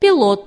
пилот.